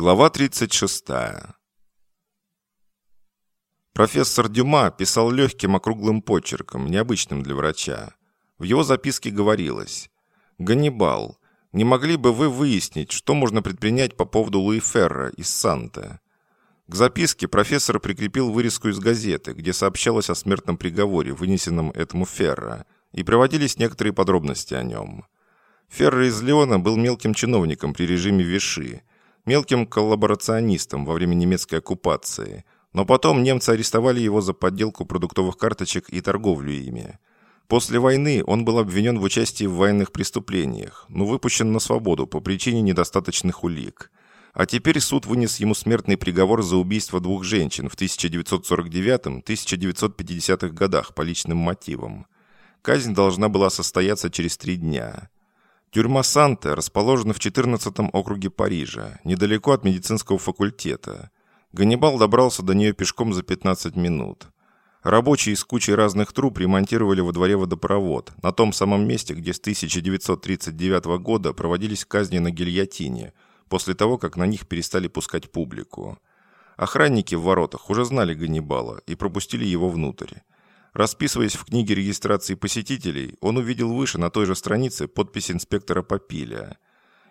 Глава 36. Профессор Дюма писал легким округлым почерком, необычным для врача. В его записке говорилось «Ганнибал, не могли бы вы выяснить, что можно предпринять по поводу Луи Ферра из Санта?» К записке профессор прикрепил вырезку из газеты, где сообщалось о смертном приговоре, вынесенном этому Ферра, и приводились некоторые подробности о нем. Ферра из Леона был мелким чиновником при режиме Виши – мелким коллаборационистом во время немецкой оккупации, но потом немцы арестовали его за подделку продуктовых карточек и торговлю ими. После войны он был обвинен в участии в военных преступлениях, но выпущен на свободу по причине недостаточных улик. А теперь суд вынес ему смертный приговор за убийство двух женщин в 1949-1950-х годах по личным мотивам. Казнь должна была состояться через три дня. Тюрьма Санта расположена в 14 округе Парижа, недалеко от медицинского факультета. Ганнибал добрался до нее пешком за 15 минут. Рабочие с кучей разных труб ремонтировали во дворе водопровод, на том самом месте, где с 1939 года проводились казни на гильотине, после того, как на них перестали пускать публику. Охранники в воротах уже знали Ганнибала и пропустили его внутрь. Расписываясь в книге регистрации посетителей, он увидел выше на той же странице подпись инспектора Попиля.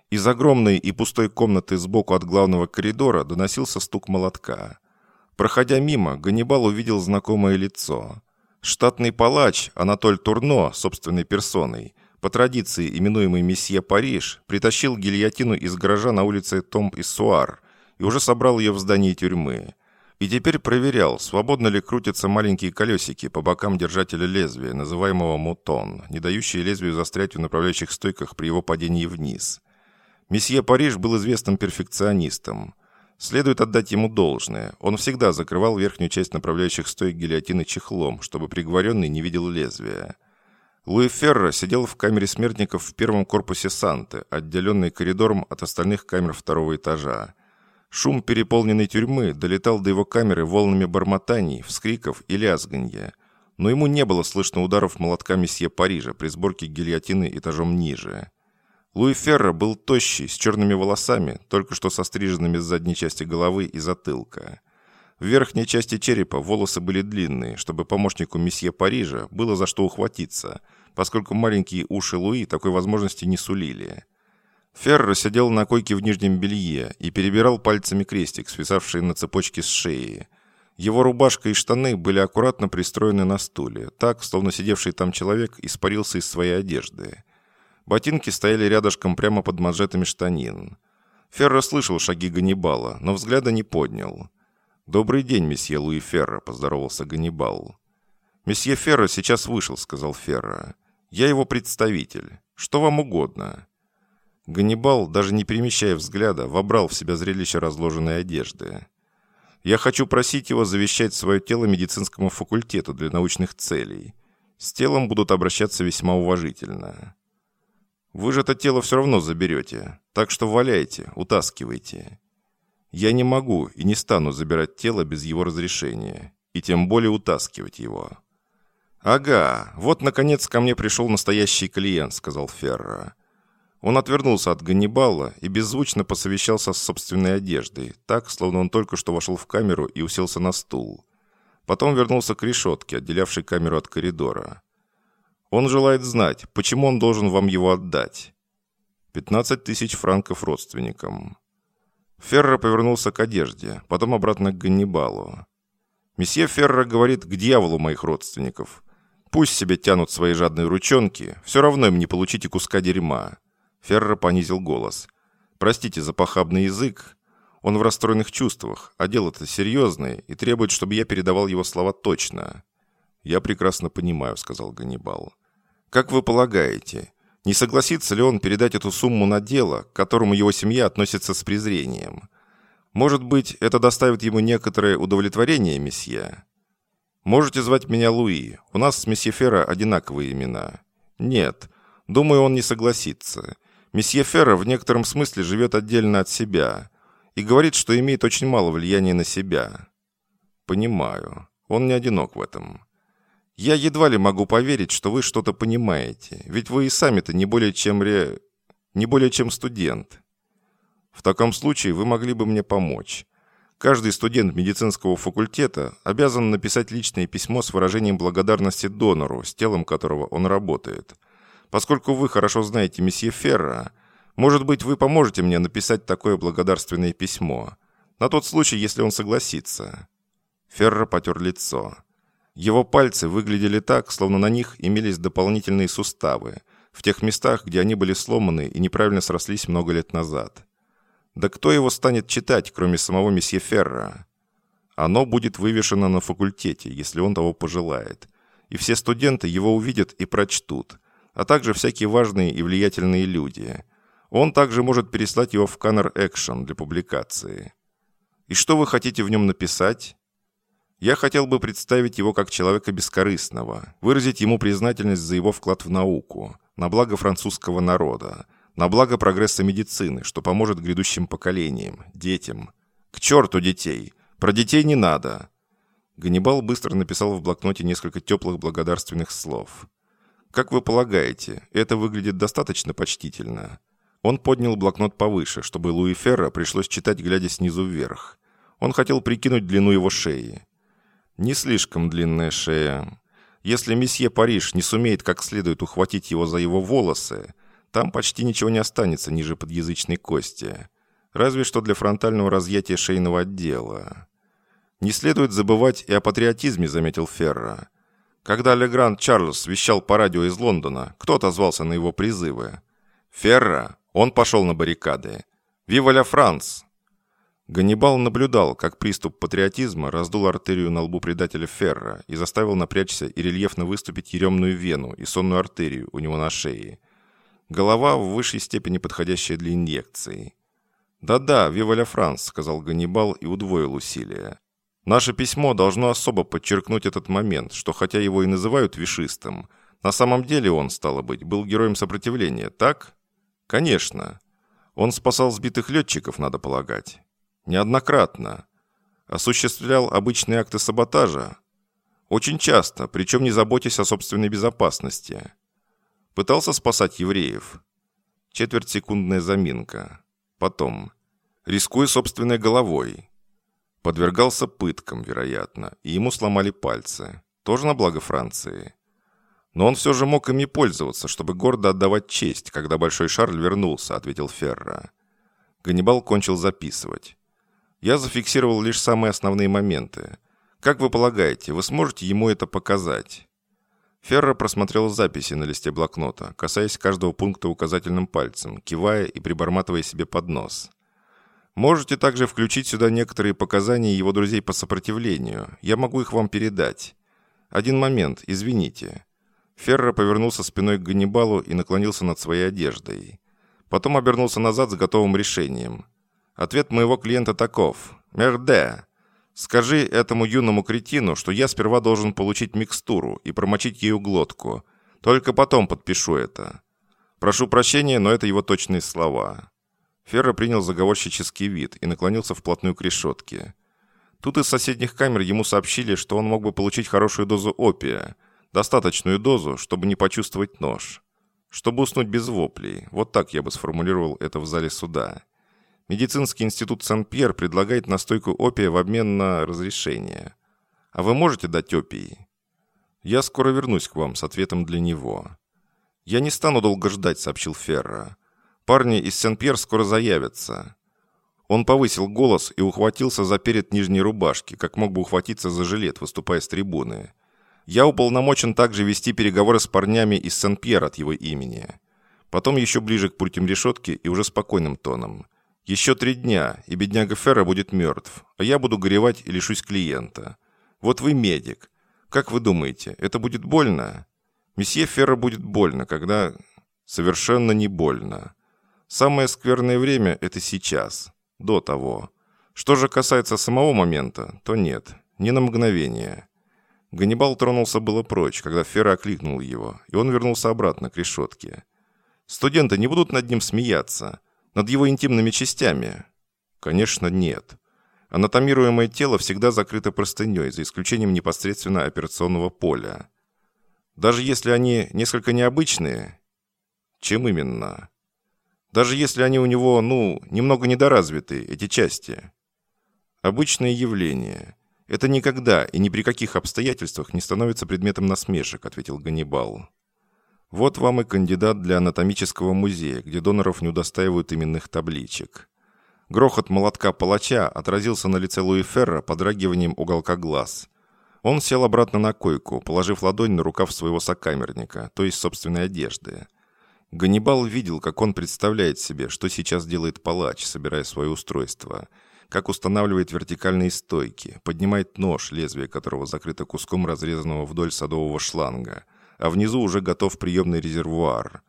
Из огромной и пустой комнаты сбоку от главного коридора доносился стук молотка. Проходя мимо, Ганнибал увидел знакомое лицо. Штатный палач Анатоль Турно, собственной персоной, по традиции именуемый месье Париж, притащил гильотину из гаража на улице Томп-и-Суар и уже собрал ее в здании тюрьмы и теперь проверял, свободно ли крутятся маленькие колесики по бокам держателя лезвия, называемого мутон, не дающие лезвию застрять в направляющих стойках при его падении вниз. Месье Париж был известным перфекционистом. Следует отдать ему должное. Он всегда закрывал верхнюю часть направляющих стоек гильотины чехлом, чтобы приговоренный не видел лезвия. Луи Ферро сидел в камере смертников в первом корпусе Санты, отделенной коридором от остальных камер второго этажа. Шум переполненной тюрьмы долетал до его камеры волнами бормотаний, вскриков и лязганья. Но ему не было слышно ударов молотка месье Парижа при сборке гильотины этажом ниже. Луи Ферро был тощий, с черными волосами, только что состриженными с задней части головы и затылка. В верхней части черепа волосы были длинные, чтобы помощнику месье Парижа было за что ухватиться, поскольку маленькие уши Луи такой возможности не сулили. Ферро сидел на койке в нижнем белье и перебирал пальцами крестик, свисавший на цепочке с шеи. Его рубашка и штаны были аккуратно пристроены на стуле, так, словно сидевший там человек испарился из своей одежды. Ботинки стояли рядышком прямо под манжетами штанин. Ферро слышал шаги Ганнибала, но взгляда не поднял. «Добрый день, месье Луи Ферро», — поздоровался Ганнибал. «Месье Ферро сейчас вышел», — сказал Ферро. «Я его представитель. Что вам угодно?» Ганнибал, даже не перемещая взгляда, вобрал в себя зрелище разложенной одежды. «Я хочу просить его завещать свое тело медицинскому факультету для научных целей. С телом будут обращаться весьма уважительно. Вы же это тело все равно заберете, так что валяйте, утаскивайте. Я не могу и не стану забирать тело без его разрешения, и тем более утаскивать его». «Ага, вот, наконец, ко мне пришел настоящий клиент», — сказал Ферро. Он отвернулся от Ганнибала и беззвучно посовещался с собственной одеждой, так, словно он только что вошел в камеру и уселся на стул. Потом вернулся к решетке, отделявшей камеру от коридора. Он желает знать, почему он должен вам его отдать. 15 тысяч франков родственникам. Ферро повернулся к одежде, потом обратно к Ганнибалу. Месье Ферро говорит к дьяволу моих родственников. Пусть себе тянут свои жадные ручонки, все равно им не получите куска дерьма. Ферро понизил голос. «Простите за похабный язык. Он в расстроенных чувствах, а дело-то серьезное и требует, чтобы я передавал его слова точно». «Я прекрасно понимаю», — сказал Ганнибал. «Как вы полагаете, не согласится ли он передать эту сумму на дело, к которому его семья относится с презрением? Может быть, это доставит ему некоторое удовлетворение, месье?» «Можете звать меня Луи. У нас с месье Ферро одинаковые имена». «Нет, думаю, он не согласится. Месье Ферро в некотором смысле живет отдельно от себя и говорит, что имеет очень мало влияния на себя. Понимаю. Он не одинок в этом. Я едва ли могу поверить, что вы что-то понимаете, ведь вы и сами-то не более чем ре... не более чем студент. В таком случае вы могли бы мне помочь. Каждый студент медицинского факультета обязан написать личное письмо с выражением благодарности донору, с телом которого он работает. Поскольку вы хорошо знаете месье Ферра, может быть, вы поможете мне написать такое благодарственное письмо. На тот случай, если он согласится». Ферра потер лицо. Его пальцы выглядели так, словно на них имелись дополнительные суставы, в тех местах, где они были сломаны и неправильно срослись много лет назад. Да кто его станет читать, кроме самого месье Ферра? Оно будет вывешено на факультете, если он того пожелает. И все студенты его увидят и прочтут, а также всякие важные и влиятельные люди. Он также может переслать его в Canner Action для публикации. И что вы хотите в нем написать? Я хотел бы представить его как человека бескорыстного, выразить ему признательность за его вклад в науку, на благо французского народа, на благо прогресса медицины, что поможет грядущим поколениям, детям. К черту детей! Про детей не надо!» Ганнибал быстро написал в блокноте несколько теплых благодарственных слов. «Как вы полагаете, это выглядит достаточно почтительно?» Он поднял блокнот повыше, чтобы Луи Ферро пришлось читать, глядя снизу вверх. Он хотел прикинуть длину его шеи. «Не слишком длинная шея. Если месье Париж не сумеет как следует ухватить его за его волосы, там почти ничего не останется ниже подъязычной кости. Разве что для фронтального разъятия шейного отдела. Не следует забывать и о патриотизме, заметил Ферра. Когда Легранд Чарльз вещал по радио из Лондона, кто отозвался на его призывы? Ферра. Он пошел на баррикады. «Вива ля Франс!» Ганнибал наблюдал, как приступ патриотизма раздул артерию на лбу предателя Ферра и заставил напрячься и рельефно выступить еремную вену и сонную артерию у него на шее. Голова в высшей степени подходящая для инъекции. «Да-да, Вива Франс», — сказал Ганнибал и удвоил усилия. «Наше письмо должно особо подчеркнуть этот момент, что хотя его и называют вишистом, на самом деле он, стало быть, был героем сопротивления, так? Конечно. Он спасал сбитых летчиков, надо полагать. Неоднократно. Осуществлял обычные акты саботажа. Очень часто, причем не заботясь о собственной безопасности. Пытался спасать евреев. Четвертьсекундная заминка. Потом. Рискуя собственной головой. Подвергался пыткам, вероятно, и ему сломали пальцы. Тоже на благо Франции. Но он все же мог ими пользоваться, чтобы гордо отдавать честь, когда Большой Шарль вернулся, ответил Ферра. Ганнибал кончил записывать. Я зафиксировал лишь самые основные моменты. Как вы полагаете, вы сможете ему это показать? Ферро просмотрел записи на листе блокнота, касаясь каждого пункта указательным пальцем, кивая и приборматывая себе под нос. «Можете также включить сюда некоторые показания его друзей по сопротивлению. Я могу их вам передать. Один момент, извините». Ферро повернулся спиной к Ганнибалу и наклонился над своей одеждой. Потом обернулся назад с готовым решением. Ответ моего клиента таков. «Мерде, Скажи этому юному кретину, что я сперва должен получить микстуру и промочить ею глотку. Только потом подпишу это. Прошу прощения, но это его точные слова». Ферро принял заговорщический вид и наклонился вплотную к решетке. Тут из соседних камер ему сообщили, что он мог бы получить хорошую дозу опия, достаточную дозу, чтобы не почувствовать нож. Чтобы уснуть без воплей. Вот так я бы сформулировал это в зале суда. Медицинский институт Сан-Пьер предлагает настойку опия в обмен на разрешение. А вы можете дать опий? Я скоро вернусь к вам с ответом для него. Я не стану долго ждать, сообщил Ферра. Парни из Сен-Пьер скоро заявятся. Он повысил голос и ухватился за перед нижней рубашки, как мог бы ухватиться за жилет, выступая с трибуны. Я уполномочен также вести переговоры с парнями из Сен-Пьер от его имени. Потом еще ближе к пультям решетки и уже спокойным тоном – еще три дня, и бедняга Ферра будет мертв, а я буду горевать и лишусь клиента. Вот вы медик. Как вы думаете, это будет больно? Месье Ферра будет больно, когда... Совершенно не больно. Самое скверное время – это сейчас, до того. Что же касается самого момента, то нет, ни на мгновение. Ганнибал тронулся было прочь, когда Ферра окликнул его, и он вернулся обратно к решетке. Студенты не будут над ним смеяться – над его интимными частями? Конечно, нет. Анатомируемое тело всегда закрыто простыней, за исключением непосредственно операционного поля. Даже если они несколько необычные? Чем именно? Даже если они у него, ну, немного недоразвиты, эти части. Обычное явление. Это никогда и ни при каких обстоятельствах не становится предметом насмешек, ответил Ганнибал. Вот вам и кандидат для анатомического музея, где доноров не удостаивают именных табличек. Грохот молотка палача отразился на лице Луи Ферра подрагиванием уголка глаз. Он сел обратно на койку, положив ладонь на рукав своего сокамерника, то есть собственной одежды. Ганнибал видел, как он представляет себе, что сейчас делает палач, собирая свое устройство, как устанавливает вертикальные стойки, поднимает нож, лезвие которого закрыто куском разрезанного вдоль садового шланга, а внизу уже готов приемный резервуар.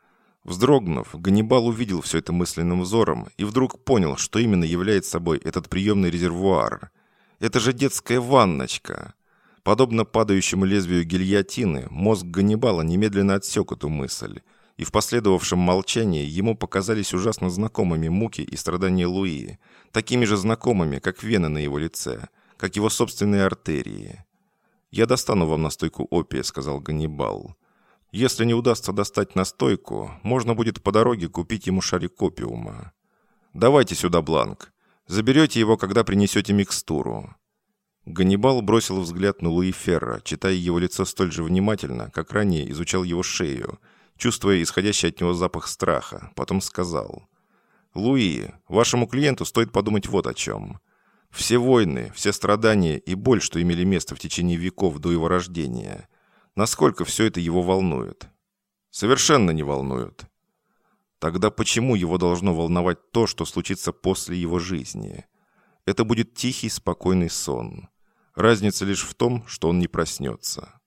Вздрогнув, Ганнибал увидел все это мысленным взором и вдруг понял, что именно является собой этот приемный резервуар. Это же детская ванночка. Подобно падающему лезвию гильотины, мозг Ганнибала немедленно отсек эту мысль – и в последовавшем молчании ему показались ужасно знакомыми муки и страдания Луи, такими же знакомыми, как вены на его лице, как его собственные артерии. «Я достану вам настойку опия», — сказал Ганнибал. «Если не удастся достать настойку, можно будет по дороге купить ему шарик опиума. Давайте сюда бланк. Заберете его, когда принесете микстуру». Ганнибал бросил взгляд на Луи Ферра, читая его лицо столь же внимательно, как ранее изучал его шею, чувствуя исходящий от него запах страха, потом сказал. «Луи, вашему клиенту стоит подумать вот о чем. Все войны, все страдания и боль, что имели место в течение веков до его рождения, насколько все это его волнует?» «Совершенно не волнует». Тогда почему его должно волновать то, что случится после его жизни? Это будет тихий, спокойный сон. Разница лишь в том, что он не проснется.